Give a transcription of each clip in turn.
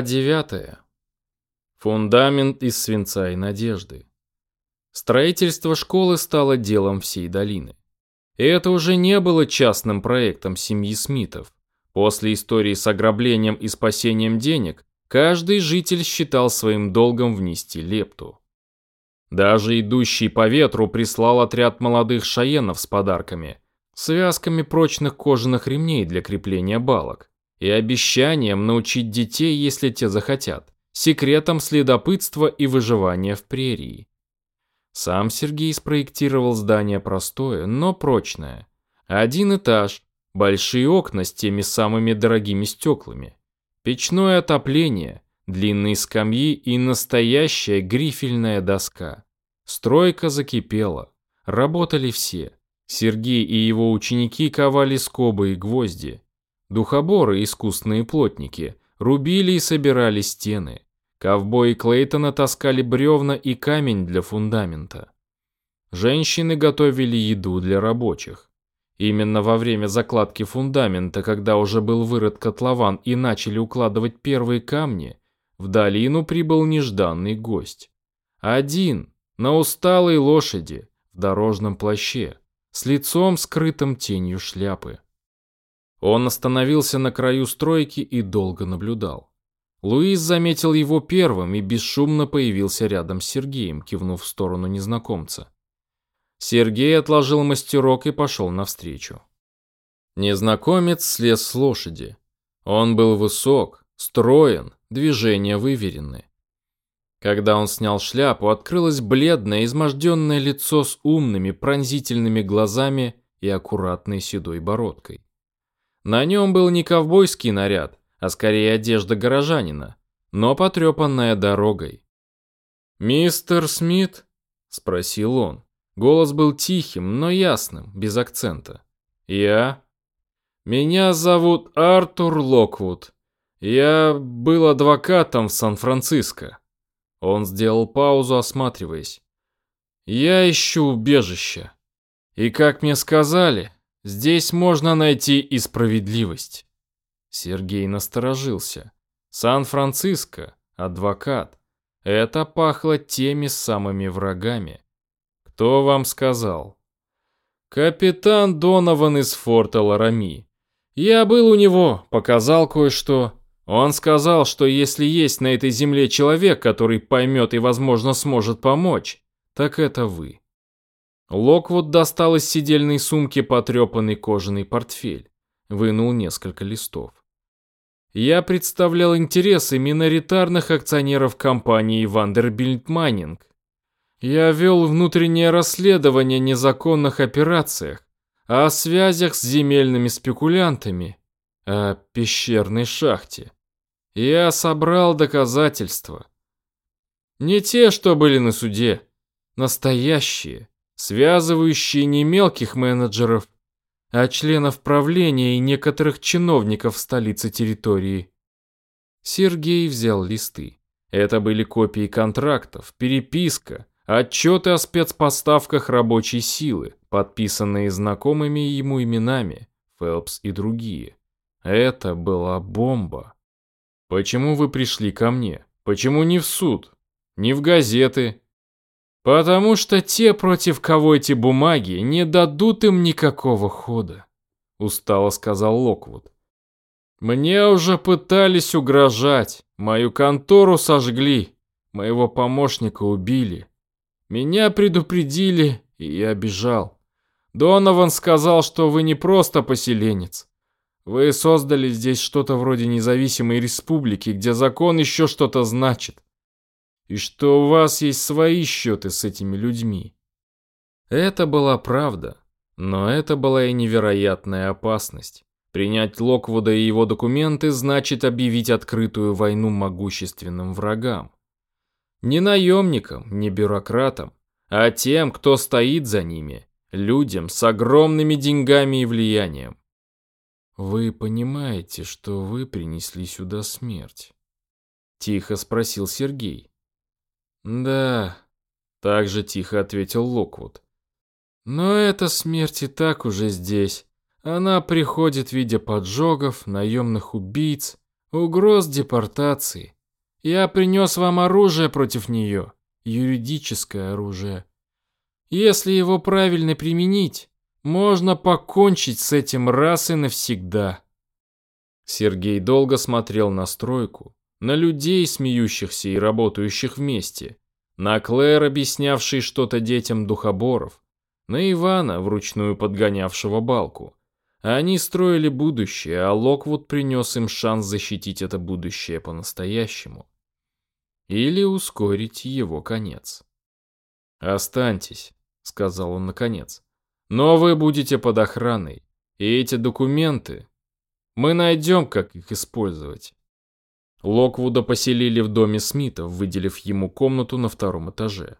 Глава 9. Фундамент из свинца и надежды. Строительство школы стало делом всей долины. И это уже не было частным проектом семьи Смитов. После истории с ограблением и спасением денег, каждый житель считал своим долгом внести лепту. Даже идущий по ветру прислал отряд молодых шаенов с подарками, связками прочных кожаных ремней для крепления балок и обещанием научить детей, если те захотят, секретам следопытства и выживания в прерии. Сам Сергей спроектировал здание простое, но прочное. Один этаж, большие окна с теми самыми дорогими стеклами, печное отопление, длинные скамьи и настоящая грифельная доска. Стройка закипела. Работали все. Сергей и его ученики ковали скобы и гвозди. Духоборы, искусные плотники, рубили и собирали стены. Ковбои Клейтона таскали бревна и камень для фундамента. Женщины готовили еду для рабочих. Именно во время закладки фундамента, когда уже был вырыт котлован и начали укладывать первые камни, в долину прибыл нежданный гость. Один, на усталой лошади, в дорожном плаще, с лицом скрытым тенью шляпы. Он остановился на краю стройки и долго наблюдал. Луис заметил его первым и бесшумно появился рядом с Сергеем, кивнув в сторону незнакомца. Сергей отложил мастерок и пошел навстречу. Незнакомец слез с лошади. Он был высок, строен, движения выверены. Когда он снял шляпу, открылось бледное, изможденное лицо с умными, пронзительными глазами и аккуратной седой бородкой. На нем был не ковбойский наряд, а скорее одежда горожанина, но потрепанная дорогой. «Мистер Смит?» – спросил он. Голос был тихим, но ясным, без акцента. «Я?» «Меня зовут Артур Локвуд. Я был адвокатом в Сан-Франциско». Он сделал паузу, осматриваясь. «Я ищу убежище. И, как мне сказали, Здесь можно найти и справедливость. Сергей насторожился. Сан-Франциско, адвокат. Это пахло теми самыми врагами. Кто вам сказал? Капитан Донован из форта Ларами. Я был у него, показал кое-что. Он сказал, что если есть на этой земле человек, который поймет и, возможно, сможет помочь, так это вы. Локвуд достал из сидельной сумки потрепанный кожаный портфель, вынул несколько листов. Я представлял интересы миноритарных акционеров компании Vanderbilt Mining. Я вел внутреннее расследование незаконных операциях, о связях с земельными спекулянтами, о пещерной шахте. Я собрал доказательства. Не те, что были на суде, настоящие связывающие не мелких менеджеров, а членов правления и некоторых чиновников столицы территории. Сергей взял листы. Это были копии контрактов, переписка, отчеты о спецпоставках рабочей силы, подписанные знакомыми ему именами, Фелпс и другие. Это была бомба. Почему вы пришли ко мне? Почему не в суд? Не в газеты? Потому что те, против кого эти бумаги, не дадут им никакого хода, устало сказал Локвуд. Мне уже пытались угрожать, мою контору сожгли, моего помощника убили. Меня предупредили, и я бежал. Донован сказал, что вы не просто поселенец. Вы создали здесь что-то вроде независимой республики, где закон еще что-то значит и что у вас есть свои счеты с этими людьми. Это была правда, но это была и невероятная опасность. Принять Локвуда и его документы значит объявить открытую войну могущественным врагам. Не наемникам, не бюрократам, а тем, кто стоит за ними, людям с огромными деньгами и влиянием. «Вы понимаете, что вы принесли сюда смерть?» Тихо спросил Сергей. «Да», — так же тихо ответил Локвуд. «Но эта смерть и так уже здесь. Она приходит в виде поджогов, наемных убийц, Угроз депортации. Я принес вам оружие против нее, юридическое оружие. Если его правильно применить, можно покончить с этим раз и навсегда. Сергей долго смотрел на стройку, на людей, смеющихся и работающих вместе, на Клэр, объяснявший что-то детям духоборов, на Ивана, вручную подгонявшего балку. Они строили будущее, а Локвуд принес им шанс защитить это будущее по-настоящему. Или ускорить его конец. «Останьтесь», — сказал он наконец. Но вы будете под охраной. И эти документы... Мы найдем, как их использовать. Локвуда поселили в доме Смитов, выделив ему комнату на втором этаже.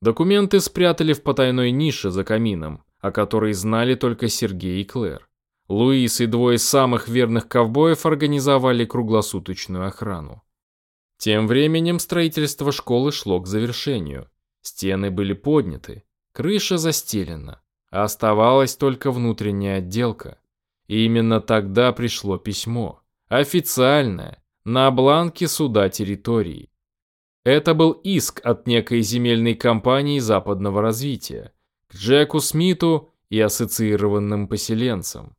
Документы спрятали в потайной нише за камином, о которой знали только Сергей и Клэр. Луис и двое самых верных ковбоев организовали круглосуточную охрану. Тем временем строительство школы шло к завершению. Стены были подняты, крыша застелена. Оставалась только внутренняя отделка. И именно тогда пришло письмо. Официальное, на бланке суда территории. Это был иск от некой земельной компании западного развития к Джеку Смиту и ассоциированным поселенцам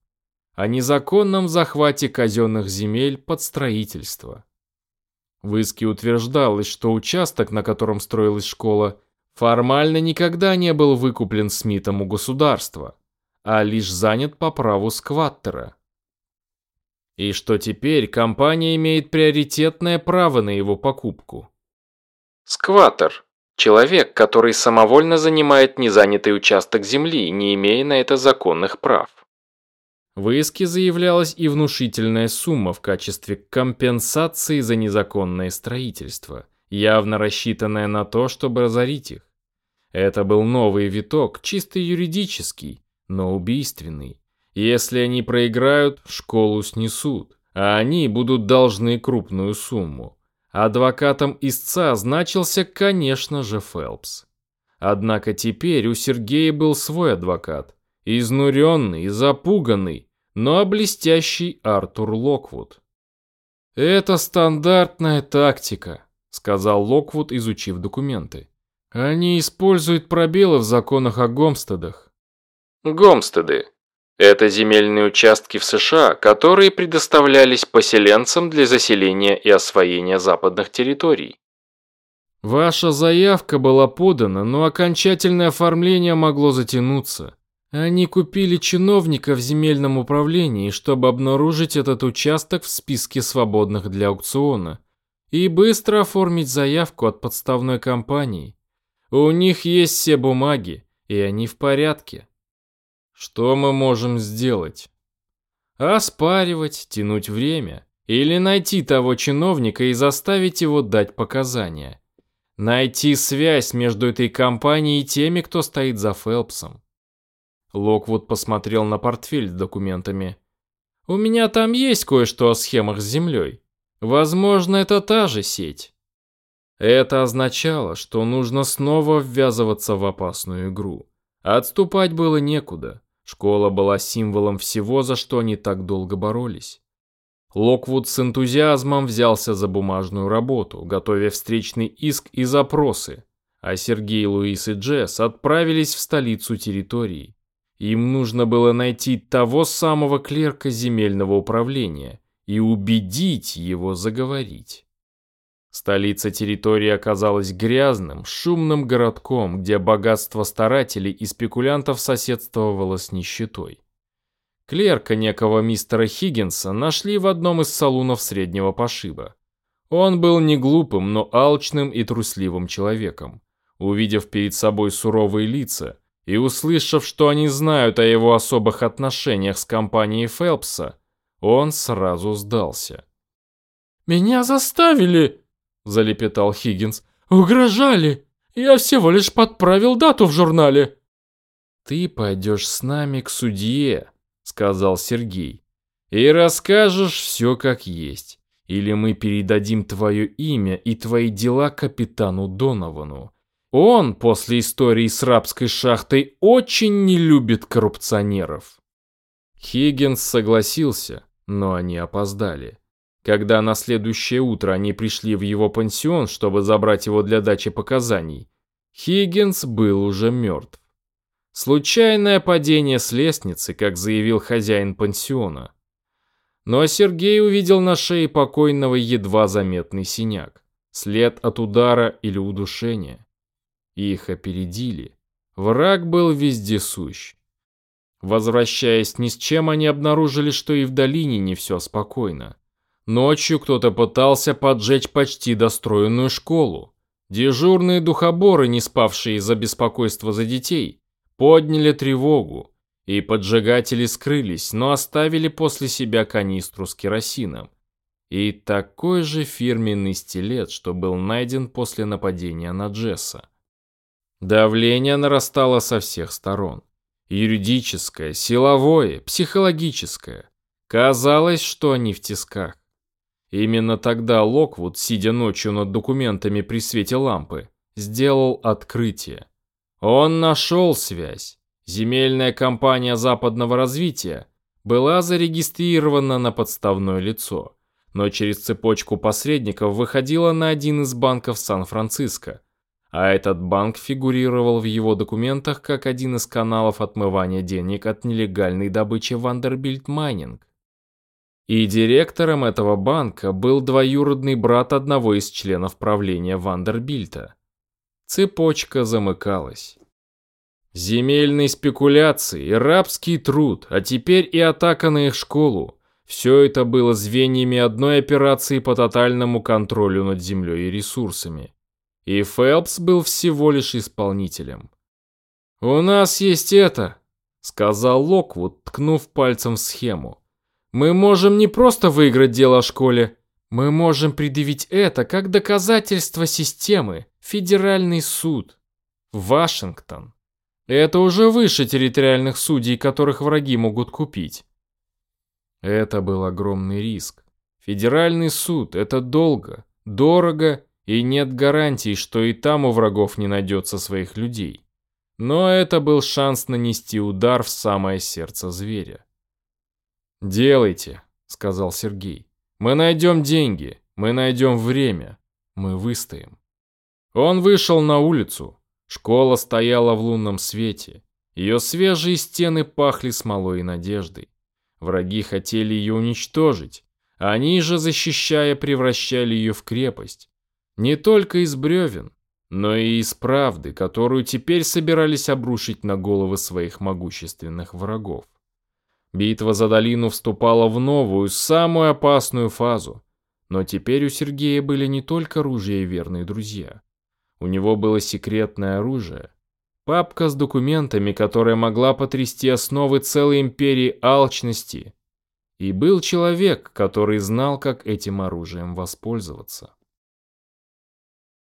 о незаконном захвате казенных земель под строительство. В иске утверждалось, что участок, на котором строилась школа, формально никогда не был выкуплен Смитом у государства, а лишь занят по праву скваттера. И что теперь компания имеет приоритетное право на его покупку. Скваттер – человек, который самовольно занимает незанятый участок земли, не имея на это законных прав. В иске заявлялась и внушительная сумма в качестве компенсации за незаконное строительство – явно рассчитанная на то, чтобы разорить их. Это был новый виток, чисто юридический, но убийственный. Если они проиграют, школу снесут, а они будут должны крупную сумму. Адвокатом истца значился, конечно же, Фелпс. Однако теперь у Сергея был свой адвокат, изнуренный, запуганный, но блестящий Артур Локвуд. Это стандартная тактика, сказал Локвуд, изучив документы. Они используют пробелы в законах о гомстедах. Гомстеды – это земельные участки в США, которые предоставлялись поселенцам для заселения и освоения западных территорий. Ваша заявка была подана, но окончательное оформление могло затянуться. Они купили чиновника в земельном управлении, чтобы обнаружить этот участок в списке свободных для аукциона – и быстро оформить заявку от подставной компании. У них есть все бумаги, и они в порядке. Что мы можем сделать? Оспаривать, тянуть время. Или найти того чиновника и заставить его дать показания. Найти связь между этой компанией и теми, кто стоит за Фелпсом. Локвуд посмотрел на портфель с документами. «У меня там есть кое-что о схемах с землей. Возможно, это та же сеть. Это означало, что нужно снова ввязываться в опасную игру. Отступать было некуда. Школа была символом всего, за что они так долго боролись. Локвуд с энтузиазмом взялся за бумажную работу, готовя встречный иск и запросы, а Сергей, Луис и Джесс отправились в столицу территории. Им нужно было найти того самого клерка земельного управления, и убедить его заговорить. Столица территории оказалась грязным, шумным городком, где богатство старателей и спекулянтов соседствовало с нищетой. Клерка некого мистера Хиггинса нашли в одном из салунов среднего пошиба. Он был не глупым, но алчным и трусливым человеком. Увидев перед собой суровые лица и услышав, что они знают о его особых отношениях с компанией Фелпса, он сразу сдался. «Меня заставили!» – залепетал Хиггинс. «Угрожали! Я всего лишь подправил дату в журнале!» «Ты пойдешь с нами к судье», – сказал Сергей, – «и расскажешь все как есть. Или мы передадим твое имя и твои дела капитану Доновану. Он после истории с рабской шахтой очень не любит коррупционеров». Хиггинс согласился, но они опоздали. Когда на следующее утро они пришли в его пансион, чтобы забрать его для дачи показаний, Хиггинс был уже мертв. Случайное падение с лестницы, как заявил хозяин пансиона. Но Сергей увидел на шее покойного едва заметный синяк, след от удара или удушения. Их опередили. Враг был вездесущ. Возвращаясь ни с чем, они обнаружили, что и в долине не все спокойно. Ночью кто-то пытался поджечь почти достроенную школу. Дежурные духоборы, не спавшие из-за беспокойства за детей, подняли тревогу, и поджигатели скрылись, но оставили после себя канистру с керосином. И такой же фирменный стилет, что был найден после нападения на Джесса. Давление нарастало со всех сторон. Юридическое, силовое, психологическое. Казалось, что они в тисках. Именно тогда Локвуд, сидя ночью над документами при свете лампы, сделал открытие. Он нашел связь. Земельная компания западного развития была зарегистрирована на подставное лицо, но через цепочку посредников выходила на один из банков Сан-Франциско – а этот банк фигурировал в его документах как один из каналов отмывания денег от нелегальной добычи Вандербильт Майнинг. И директором этого банка был двоюродный брат одного из членов правления Вандербильта. Цепочка замыкалась. Земельные спекуляции, рабский труд, а теперь и атака на их школу. Все это было звеньями одной операции по тотальному контролю над землей и ресурсами. И Фелпс был всего лишь исполнителем. «У нас есть это», — сказал Локвуд, ткнув пальцем в схему. «Мы можем не просто выиграть дело о школе, мы можем предъявить это как доказательство системы, федеральный суд, Вашингтон. Это уже выше территориальных судей, которых враги могут купить». Это был огромный риск. Федеральный суд – это долго, дорого и нет гарантий, что и там у врагов не найдется своих людей. Но это был шанс нанести удар в самое сердце зверя. «Делайте», — сказал Сергей. «Мы найдем деньги, мы найдем время, мы выстоим». Он вышел на улицу. Школа стояла в лунном свете. Ее свежие стены пахли смолой и надеждой. Враги хотели ее уничтожить. Они же, защищая, превращали ее в крепость. Не только из бревен, но и из правды, которую теперь собирались обрушить на головы своих могущественных врагов. Битва за долину вступала в новую, самую опасную фазу. Но теперь у Сергея были не только оружие и верные друзья. У него было секретное оружие. Папка с документами, которая могла потрясти основы целой империи алчности. И был человек, который знал, как этим оружием воспользоваться.